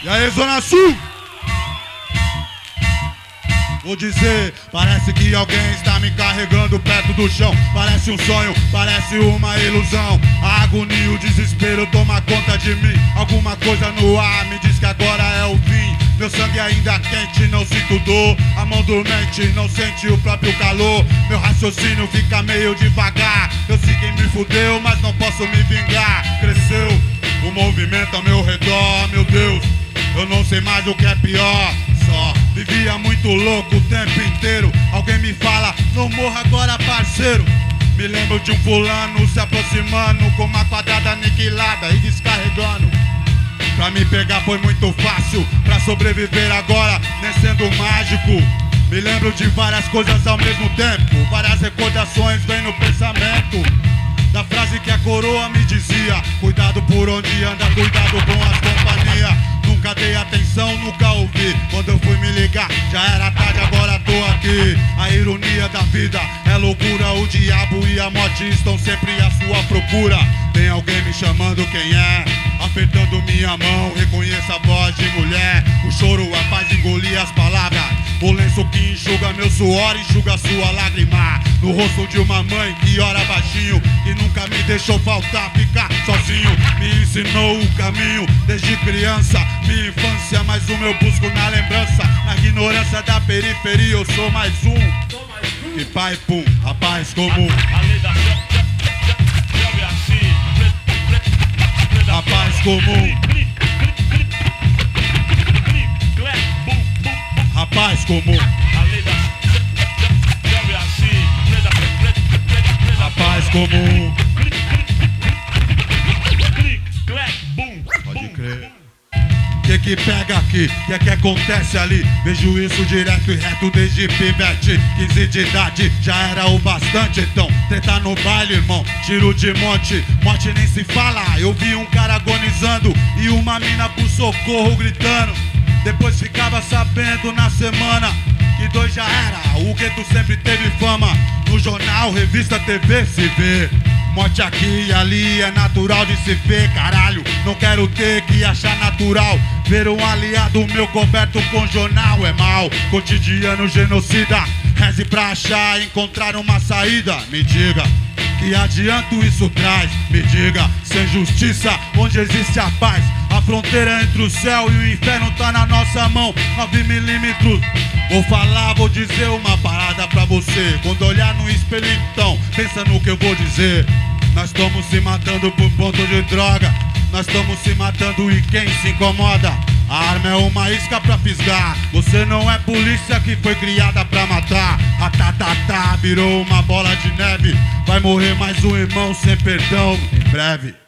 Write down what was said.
E aí, Zona Sul? Vou dizer, parece que alguém está me carregando perto do chão. Parece um sonho, parece uma ilusão. A agonia e o desespero toma conta de mim. Alguma coisa no ar me diz que agora é o fim. Meu sangue ainda quente, não sinto dor. A mão dormente não sente o próprio calor. Meu raciocínio fica meio devagar. Eu sei quem me fudeu, mas não posso me vingar. Cresceu o movimento ao meu redor, meu Deus. Eu não sei mais o que é pior. Só vivia muito louco o tempo inteiro. Alguém me fala, não morra agora, parceiro. Me lembro de um fulano se aproximando com uma quadrada aniquilada e descarregando. Pra me pegar foi muito fácil, pra sobreviver agora, nem sendo mágico. Me lembro de várias coisas ao mesmo tempo, várias recordações vêm no pensamento. Da frase que a coroa me dizia: Cuidado por onde anda, cuidado com as companhias. Nunca dei atenção, nunca ouvi. Quando eu fui me ligar, já era tarde, agora tô aqui. A ironia da vida é loucura. O diabo e a morte estão sempre à sua procura. Tem alguém me chamando, quem é? Apertando minha mão, reconheça a voz de mulher. O choro Que enxuga meu suor, enxuga sua lágrima. No rosto de uma mãe que ora baixinho, que nunca me deixou faltar, ficar sozinho. Me ensinou o caminho desde criança, minha infância, mas o meu busco na lembrança. Na ignorância da periferia, eu sou mais um. E pai, pum, rapaz comum. A lei rapaz comum. clique, clap, bum, Pode crer. Que que pega aqui? Que que acontece ali? Vejo isso direto e reto desde pivete 15 de idade, já era o bastante Então, treta no baile, irmão Tiro de monte, morte nem se fala Eu vi um cara agonizando E uma mina por socorro gritando Depois ficava sabendo na semana Que dois já era O gueto sempre teve fama No jornal, revista, TV, se vê Morte aqui e ali é natural de se ver, caralho. Não quero ter que achar natural. Ver um aliado meu coberto com jornal é mal. Cotidiano genocida. Reze pra achar, encontrar uma saída. Me diga. Que adianto isso traz? Me diga, sem justiça, onde existe a paz? Fronteira entre o céu e o inferno tá na nossa mão, 9 milímetros. Vou falar, vou dizer uma parada pra você. Quando olhar no espelho, então, pensa no que eu vou dizer. Nós estamos se matando por ponto de droga. Nós estamos se matando e quem se incomoda? A arma é uma isca pra fisgar. Você não é polícia que foi criada pra matar. A tatatá virou uma bola de neve. Vai morrer mais um irmão sem perdão em breve.